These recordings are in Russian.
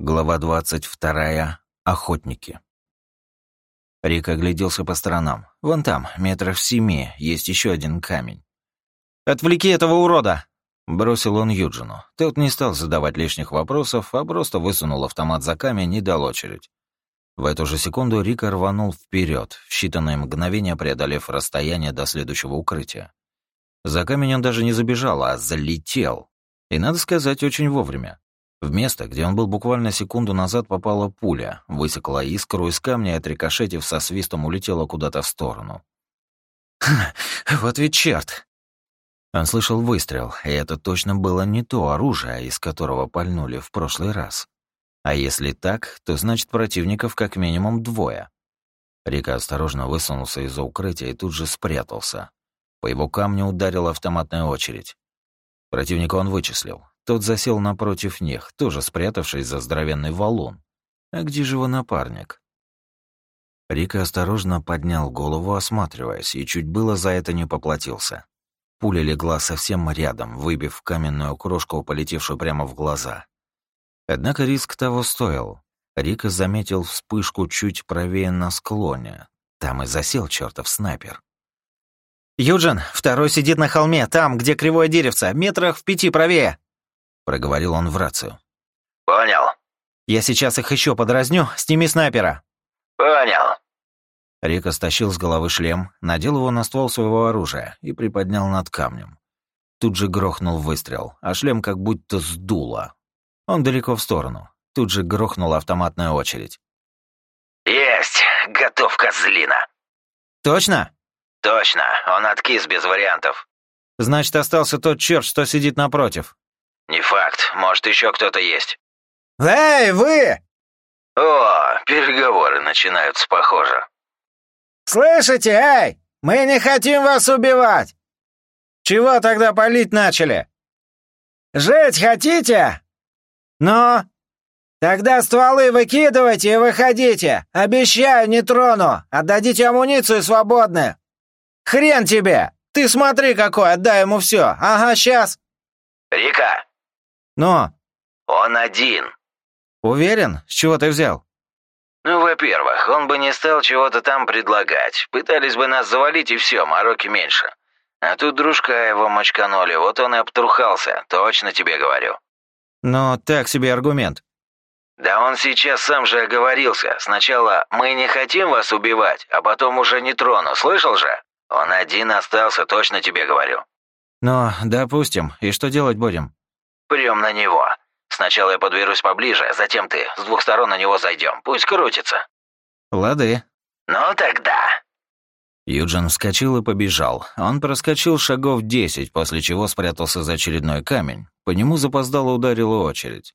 Глава 22. Охотники. Рик огляделся по сторонам. Вон там, метров семи, есть еще один камень. «Отвлеки этого урода!» Бросил он Юджину. Тот не стал задавать лишних вопросов, а просто высунул автомат за камень и дал очередь. В эту же секунду Рик рванул вперед, в считанные мгновения преодолев расстояние до следующего укрытия. За камень он даже не забежал, а залетел. И, надо сказать, очень вовремя. В место, где он был буквально секунду назад, попала пуля, высекла искру из камня и, отрикошетив со свистом, улетела куда-то в сторону. «Вот ведь черт! Он слышал выстрел, и это точно было не то оружие, из которого пальнули в прошлый раз. А если так, то значит противников как минимум двое. Рика осторожно высунулся из-за укрытия и тут же спрятался. По его камню ударила автоматная очередь. Противника он вычислил. Тот засел напротив них, тоже спрятавшись за здоровенный валун. А где же его напарник? Рика осторожно поднял голову, осматриваясь, и чуть было за это не поплатился. Пуля легла совсем рядом, выбив каменную крошку, полетевшую прямо в глаза. Однако риск того стоил. Рика заметил вспышку чуть правее на склоне. Там и засел чертов снайпер. «Юджин, второй сидит на холме, там, где кривое деревце, метрах в пяти правее!» Проговорил он в рацию. «Понял». «Я сейчас их еще подразню, сними снайпера». «Понял». Рика стащил с головы шлем, надел его на ствол своего оружия и приподнял над камнем. Тут же грохнул выстрел, а шлем как будто сдуло. Он далеко в сторону. Тут же грохнула автоматная очередь. «Есть! Готов, козлина!» «Точно?» «Точно! Он откис без вариантов». «Значит, остался тот черт, что сидит напротив». «Не факт. Может, еще кто-то есть». «Эй, вы!» «О, переговоры начинаются, похоже». «Слышите, эй! Мы не хотим вас убивать!» «Чего тогда палить начали?» «Жить хотите?» «Ну?» «Тогда стволы выкидывайте и выходите! Обещаю, не трону! Отдадите амуницию свободны!» «Хрен тебе! Ты смотри какой, отдай ему все! Ага, сейчас!» «Рика!» «Ну?» «Он один». «Уверен? С чего ты взял?» «Ну, во-первых, он бы не стал чего-то там предлагать. Пытались бы нас завалить, и все, мороки меньше. А тут дружка его мочканули, вот он и обтрухался, точно тебе говорю». «Но так себе аргумент». «Да он сейчас сам же оговорился. Сначала «мы не хотим вас убивать», а потом уже не трону, слышал же? Он один остался, точно тебе говорю». «Ну, допустим. И что делать будем?» Прям на него. Сначала я подберусь поближе, затем ты. С двух сторон на него зайдем. Пусть крутится». «Лады». «Ну тогда». Юджин вскочил и побежал. Он проскочил шагов десять, после чего спрятался за очередной камень. По нему запоздало ударила очередь.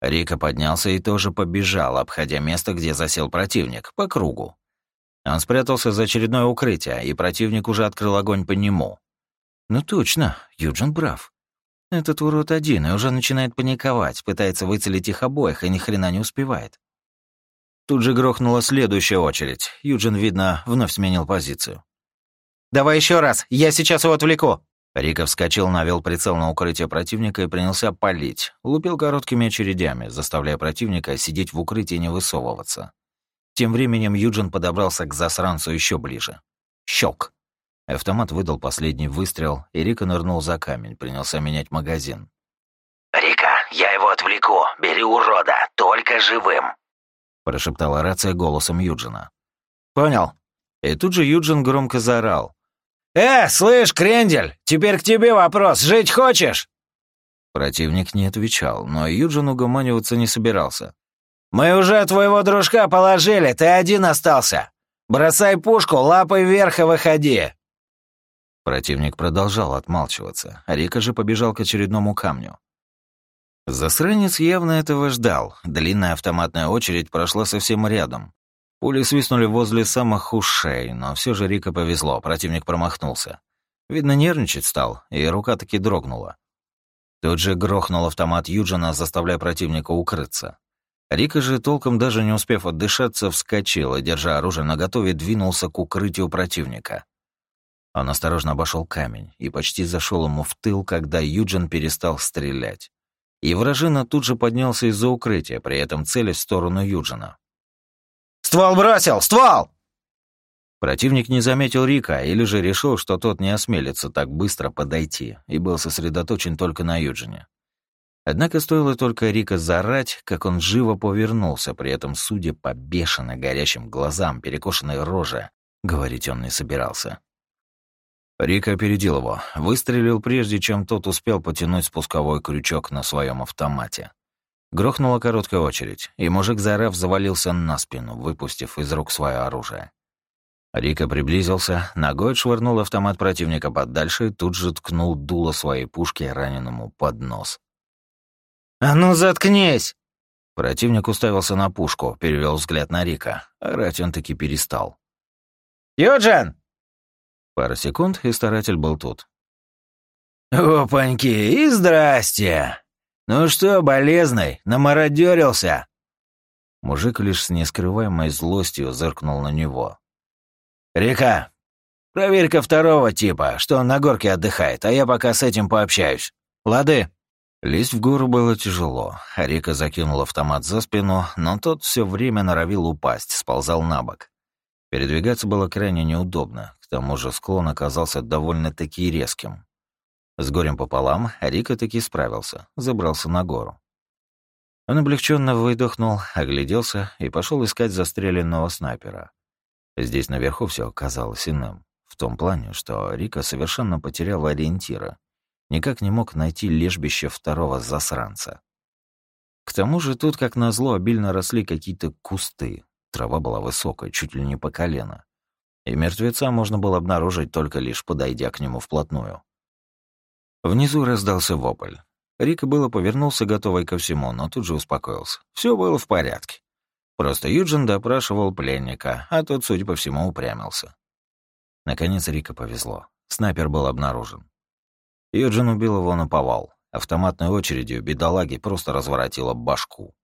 Рика поднялся и тоже побежал, обходя место, где засел противник, по кругу. Он спрятался за очередное укрытие, и противник уже открыл огонь по нему. Ну точно, Юджин прав. Этот урод один и уже начинает паниковать, пытается выцелить их обоих и ни хрена не успевает. Тут же грохнула следующая очередь. Юджин, видно, вновь сменил позицию. «Давай еще раз, я сейчас его отвлеку!» Рика вскочил, навел прицел на укрытие противника и принялся палить. Лупил короткими очередями, заставляя противника сидеть в укрытии и не высовываться. Тем временем Юджин подобрался к засранцу еще ближе. Щелк. Автомат выдал последний выстрел, и Рика нырнул за камень, принялся менять магазин. «Рика, я его отвлеку. Бери урода, только живым!» Прошептала рация голосом Юджина. «Понял». И тут же Юджин громко заорал. «Э, слышь, Крендель, теперь к тебе вопрос. Жить хочешь?» Противник не отвечал, но Юджин угоманиваться не собирался. «Мы уже твоего дружка положили, ты один остался. Бросай пушку, лапой вверх и выходи. Противник продолжал отмалчиваться, а Рика же побежал к очередному камню. Засранец явно этого ждал. Длинная автоматная очередь прошла совсем рядом. Пули свистнули возле самых ушей, но все же Рика повезло, противник промахнулся. Видно, нервничать стал, и рука таки дрогнула. Тут же грохнул автомат Юджина, заставляя противника укрыться. Рика же, толком даже не успев отдышаться, вскочил и, держа оружие наготове, двинулся к укрытию противника. Он осторожно обошел камень и почти зашел ему в тыл, когда Юджин перестал стрелять. и вражина тут же поднялся из-за укрытия, при этом целясь в сторону Юджина. «Ствол бросил! Ствол!» Противник не заметил Рика или же решил, что тот не осмелится так быстро подойти, и был сосредоточен только на Юджине. Однако стоило только Рика зарать, как он живо повернулся, при этом, судя по бешено горящим глазам, перекошенной роже, говорить он не собирался. Рика опередил его, выстрелил прежде, чем тот успел потянуть спусковой крючок на своем автомате. Грохнула короткая очередь, и мужик, заорав, завалился на спину, выпустив из рук свое оружие. Рика приблизился, ногой швырнул автомат противника подальше и тут же ткнул дуло своей пушки раненому под нос. «А ну, заткнись!» Противник уставился на пушку, перевел взгляд на Рика. Орать он таки перестал. «Юджин!» Пара секунд, и старатель был тут. «Опаньки, и здрасте! Ну что, болезный, намародерился?» Мужик лишь с нескрываемой злостью зыркнул на него. «Река, проверь-ка второго типа, что он на горке отдыхает, а я пока с этим пообщаюсь. Лады?» Лезть в гору было тяжело. Рика закинул автомат за спину, но тот все время норовил упасть, сползал на бок. Передвигаться было крайне неудобно, к тому же склон оказался довольно-таки резким. С горем пополам Рика таки справился, забрался на гору. Он облегченно выдохнул, огляделся и пошел искать застреленного снайпера. Здесь наверху все оказалось иным, в том плане, что Рика совершенно потерял ориентира, никак не мог найти лежбище второго засранца. К тому же тут, как назло, обильно росли какие-то кусты. Трава была высокая, чуть ли не по колено. И мертвеца можно было обнаружить только лишь подойдя к нему вплотную. Внизу раздался вопль. Рика было повернулся, готовый ко всему, но тут же успокоился. Все было в порядке. Просто Юджин допрашивал пленника, а тот, судя по всему, упрямился. Наконец Рика повезло. Снайпер был обнаружен. Юджин убил его на повал. Автоматной очередью бедолаги просто разворотила башку.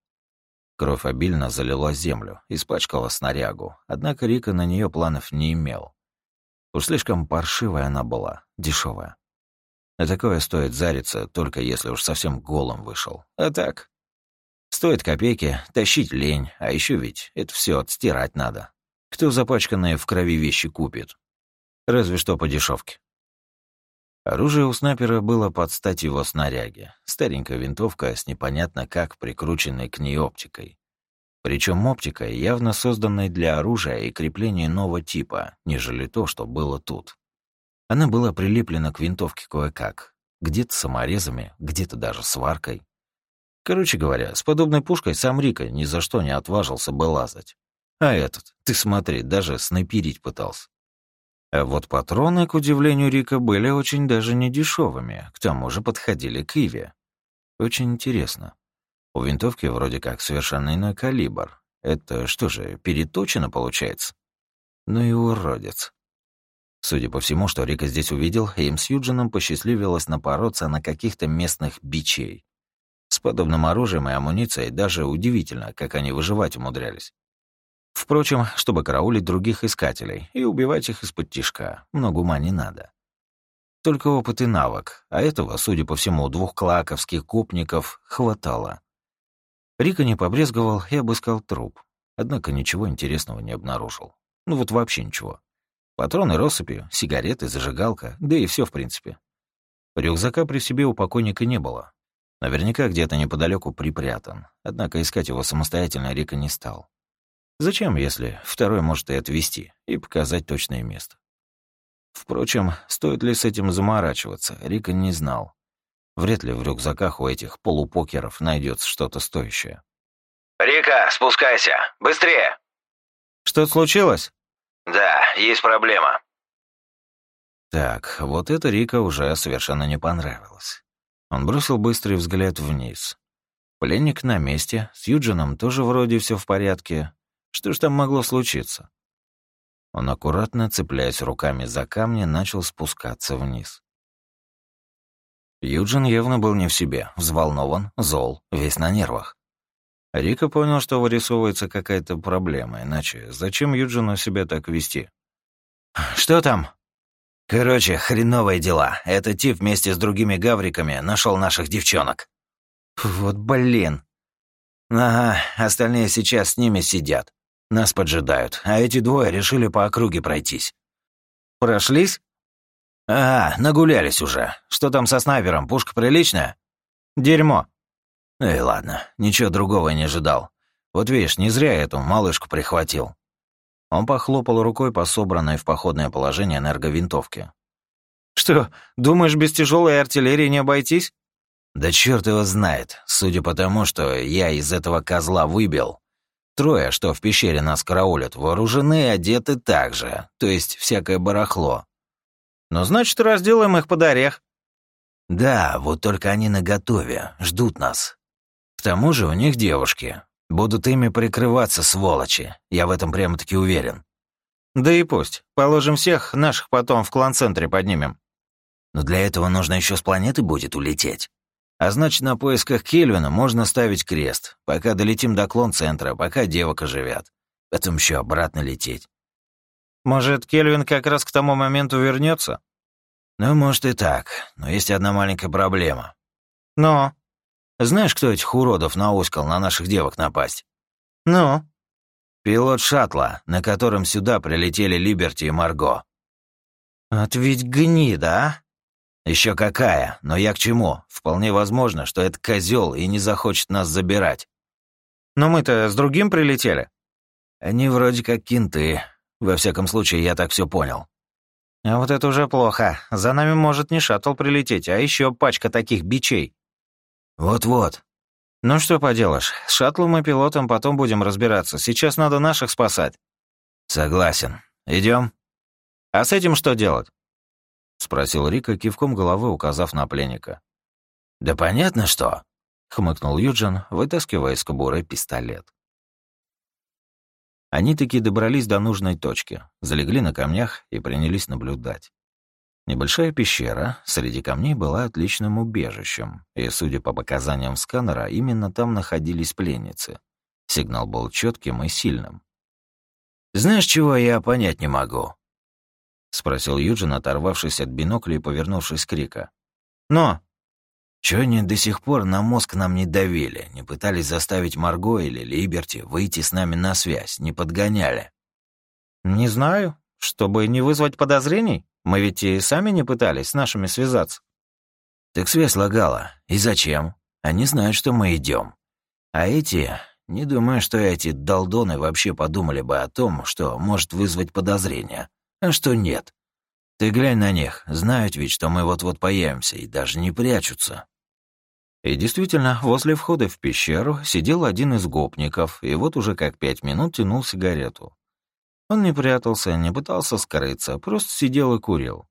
Кровь обильно залила землю, испачкала снарягу, однако Рика на нее планов не имел. Уж слишком паршивая она была, дешевая. На такое стоит зариться, только если уж совсем голым вышел. А так, Стоит копейки, тащить лень, а еще ведь это все отстирать надо. Кто запачканные в крови вещи купит? Разве что по дешевке. Оружие у снайпера было под стать его снаряге. Старенькая винтовка с непонятно как прикрученной к ней оптикой. Причем оптика явно созданной для оружия и крепления нового типа, нежели то, что было тут. Она была прилеплена к винтовке кое-как. Где-то саморезами, где-то даже сваркой. Короче говоря, с подобной пушкой сам Рика ни за что не отважился бы лазать. А этот, ты смотри, даже снайперить пытался. А вот патроны, к удивлению Рика, были очень даже не дешевыми, к тому же подходили к Иве. Очень интересно. У винтовки вроде как совершенно иной калибр. Это что же, переточено получается? Ну и уродец. Судя по всему, что Рика здесь увидел, им с Юджином посчастливилось напороться на каких-то местных бичей. С подобным оружием и амуницией даже удивительно, как они выживать умудрялись. Впрочем, чтобы караулить других искателей и убивать их из-под тишка, много ума не надо. Только опыт и навык, а этого, судя по всему, двух клаковских купников хватало. Рика не побрезговал и обыскал труп, однако ничего интересного не обнаружил. Ну вот вообще ничего. Патроны россыпью, сигареты, зажигалка, да и все в принципе. Рюкзака при себе у покойника не было, Наверняка где-то неподалеку припрятан, однако искать его самостоятельно Рика не стал. Зачем, если второй может и отвести, и показать точное место? Впрочем, стоит ли с этим заморачиваться, Рика не знал. Вряд ли в рюкзаках у этих полупокеров найдется что-то стоящее. «Рика, спускайся! Быстрее!» «Что-то случилось?» «Да, есть проблема». Так, вот это Рика уже совершенно не понравилось. Он бросил быстрый взгляд вниз. Пленник на месте, с Юджином тоже вроде все в порядке. Что ж там могло случиться? Он аккуратно, цепляясь руками за камни, начал спускаться вниз. Юджин явно был не в себе, взволнован, зол, весь на нервах. Рика понял, что вырисовывается какая-то проблема, иначе зачем Юджину себя так вести? «Что там?» Короче, хреновые дела. Этот тип вместе с другими гавриками нашел наших девчонок. Вот блин. Ага, остальные сейчас с ними сидят. Нас поджидают, а эти двое решили по округе пройтись. Прошлись? А, нагулялись уже. Что там со снайпером? Пушка приличная? Дерьмо. И ладно, ничего другого не ожидал. Вот видишь, не зря я эту малышку прихватил. Он похлопал рукой по собранной в походное положение энерговинтовке. «Что, думаешь, без тяжелой артиллерии не обойтись?» «Да черт его знает, судя по тому, что я из этого козла выбил. Трое, что в пещере нас караулят, вооружены и одеты так же, то есть всякое барахло. Ну, значит, разделаем их под орех. Да, вот только они наготове, ждут нас. К тому же у них девушки. Будут ими прикрываться, сволочи. Я в этом прямо-таки уверен. Да и пусть. Положим всех, наших потом в клан-центре поднимем. Но для этого нужно еще с планеты будет улететь. А значит, на поисках Кельвина можно ставить крест, пока долетим до клон-центра, пока девок оживят. Потом еще обратно лететь. Может, Кельвин как раз к тому моменту вернется? Ну, может и так, но есть одна маленькая проблема. Но? Знаешь, кто этих уродов науськал на наших девок напасть? Ну? Пилот шаттла, на котором сюда прилетели Либерти и Марго. От ведь гнида, а? Еще какая, но я к чему? Вполне возможно, что это козел и не захочет нас забирать. Но мы-то с другим прилетели. Они вроде как кенты, во всяком случае, я так все понял. А вот это уже плохо. За нами может не шаттл прилететь, а еще пачка таких бичей. Вот-вот. Ну что поделаешь, с шаттлом и пилотом потом будем разбираться. Сейчас надо наших спасать. Согласен. Идем. А с этим что делать? Спросил Рика, кивком головы указав на пленника. Да понятно что, хмыкнул Юджин, вытаскивая из кобуры пистолет. Они таки добрались до нужной точки, залегли на камнях и принялись наблюдать. Небольшая пещера среди камней была отличным убежищем, и, судя по показаниям сканера, именно там находились пленницы. Сигнал был четким и сильным. «Знаешь, чего я понять не могу?» — спросил Юджин, оторвавшись от бинокля и повернувшись к Рика. «Но!» Чего они до сих пор на мозг нам не давили, не пытались заставить Марго или Либерти выйти с нами на связь, не подгоняли? Не знаю. Чтобы не вызвать подозрений? Мы ведь и сами не пытались с нашими связаться. Так связь лагала. И зачем? Они знают, что мы идем. А эти... Не думаю, что эти долдоны вообще подумали бы о том, что может вызвать подозрения. А что нет. Ты глянь на них, знают ведь, что мы вот-вот появимся, и даже не прячутся. И действительно, возле входа в пещеру сидел один из гопников, и вот уже как пять минут тянул сигарету. Он не прятался, не пытался скрыться, просто сидел и курил.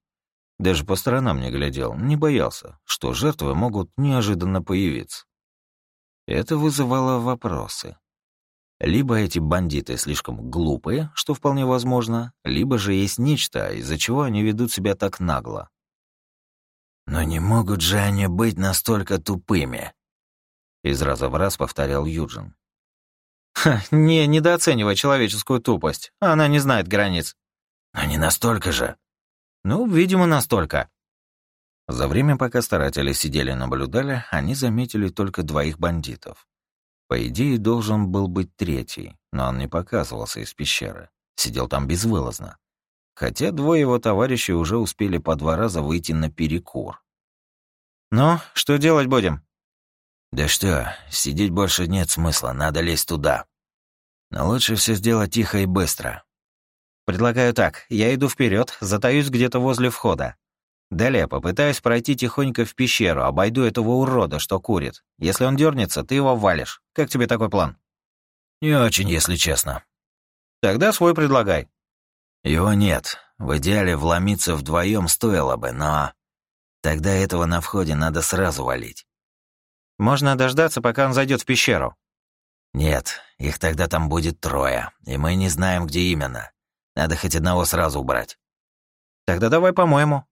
Даже по сторонам не глядел, не боялся, что жертвы могут неожиданно появиться. Это вызывало вопросы. Либо эти бандиты слишком глупые, что вполне возможно, либо же есть нечто, из-за чего они ведут себя так нагло. «Но не могут же они быть настолько тупыми», — из раза в раз повторял Юджин. «Ха, не недооценивай человеческую тупость. Она не знает границ». «Но не настолько же». «Ну, видимо, настолько». За время, пока старатели сидели и наблюдали, они заметили только двоих бандитов. По идее, должен был быть третий, но он не показывался из пещеры. Сидел там безвылазно хотя двое его товарищей уже успели по два раза выйти на перекур. «Ну, что делать будем?» «Да что, сидеть больше нет смысла, надо лезть туда. Но лучше все сделать тихо и быстро». «Предлагаю так, я иду вперед, затаюсь где-то возле входа. Далее попытаюсь пройти тихонько в пещеру, обойду этого урода, что курит. Если он дернется, ты его валишь. Как тебе такой план?» «Не очень, если честно». «Тогда свой предлагай». Его нет. В идеале вломиться вдвоем стоило бы, но... Тогда этого на входе надо сразу валить. Можно дождаться, пока он зайдет в пещеру. Нет, их тогда там будет трое, и мы не знаем, где именно. Надо хоть одного сразу убрать. Тогда давай по-моему.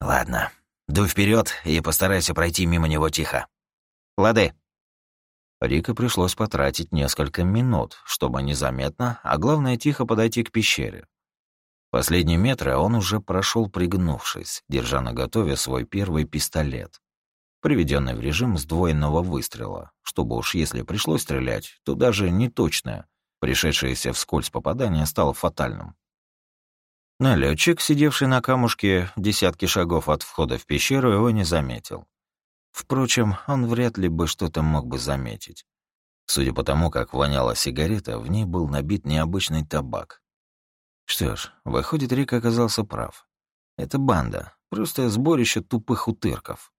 Ладно, дуй вперед и постарайся пройти мимо него тихо. Лады. Рика пришлось потратить несколько минут, чтобы незаметно, а главное тихо подойти к пещере. Последние метры он уже прошел пригнувшись, держа на готове свой первый пистолет. приведенный в режим сдвоенного выстрела, чтобы уж если пришлось стрелять, то даже не точное, пришедшееся вскользь попадание стало фатальным. Налетчик, сидевший на камушке в десятке шагов от входа в пещеру, его не заметил. Впрочем, он вряд ли бы что-то мог бы заметить. Судя по тому, как воняла сигарета, в ней был набит необычный табак. Что ж, выходит, Рик оказался прав. Это банда, просто сборище тупых утырков.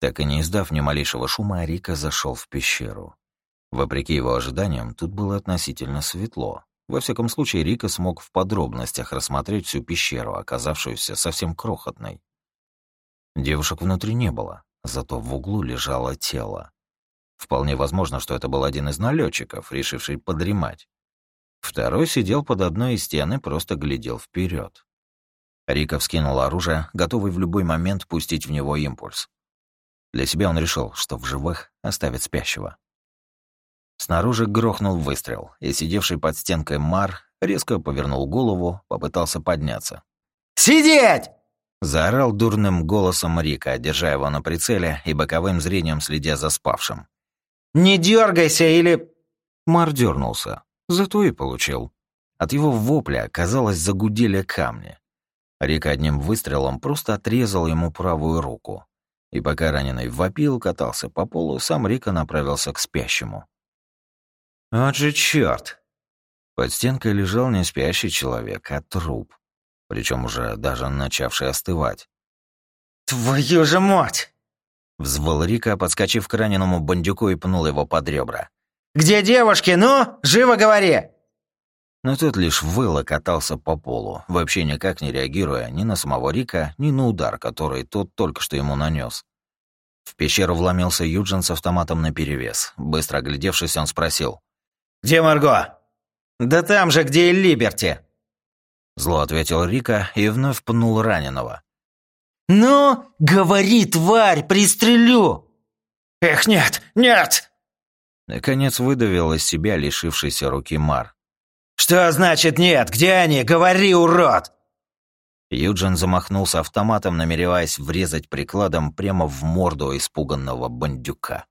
Так и не издав ни малейшего шума, Рика зашел в пещеру. Вопреки его ожиданиям, тут было относительно светло, во всяком случае, Рика смог в подробностях рассмотреть всю пещеру, оказавшуюся совсем крохотной. Девушек внутри не было, зато в углу лежало тело. Вполне возможно, что это был один из налетчиков, решивший подремать. Второй сидел под одной из стен и просто глядел вперед. Рика вскинул оружие, готовый в любой момент пустить в него импульс. Для себя он решил, что в живых оставит спящего. Снаружи грохнул выстрел, и сидевший под стенкой Мар резко повернул голову, попытался подняться. «Сидеть!» Заорал дурным голосом Рика, держа его на прицеле и боковым зрением следя за спавшим. «Не дергайся или...» Мар дернулся, зато и получил. От его вопля, казалось, загудели камни. Рика одним выстрелом просто отрезал ему правую руку. И пока раненый вопил, катался по полу, сам Рика направился к спящему. Вот же черт! Под стенкой лежал не спящий человек, а труп. Причем уже даже начавший остывать. «Твою же мать!» Взвыл Рика, подскочив к раненому бандюку и пнул его под ребра. «Где девушки? Ну, живо говори!» Но тот лишь выл и катался по полу, вообще никак не реагируя ни на самого Рика, ни на удар, который тот только что ему нанес. В пещеру вломился Юджин с автоматом наперевес. Быстро оглядевшись, он спросил. «Где Марго?» «Да там же, где и Либерти!» Зло ответил Рика и вновь пнул раненого. «Ну, говори, тварь, пристрелю!» «Эх, нет, нет!» Наконец выдавил из себя лишившийся руки Мар. «Что значит нет? Где они? Говори, урод!» Юджин замахнулся автоматом, намереваясь врезать прикладом прямо в морду испуганного бандюка.